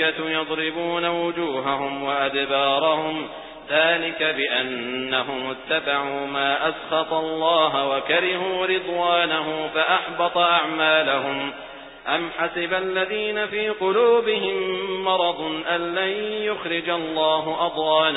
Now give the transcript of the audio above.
يضربون وجوههم وأدبارهم ذلك بأنهم اتبعوا ما أسخط الله وكرهوا رضوانه فأحبط أعمالهم. أم حسب الذين في قلوبهم مرض أن لن يخرج الله أضوانهم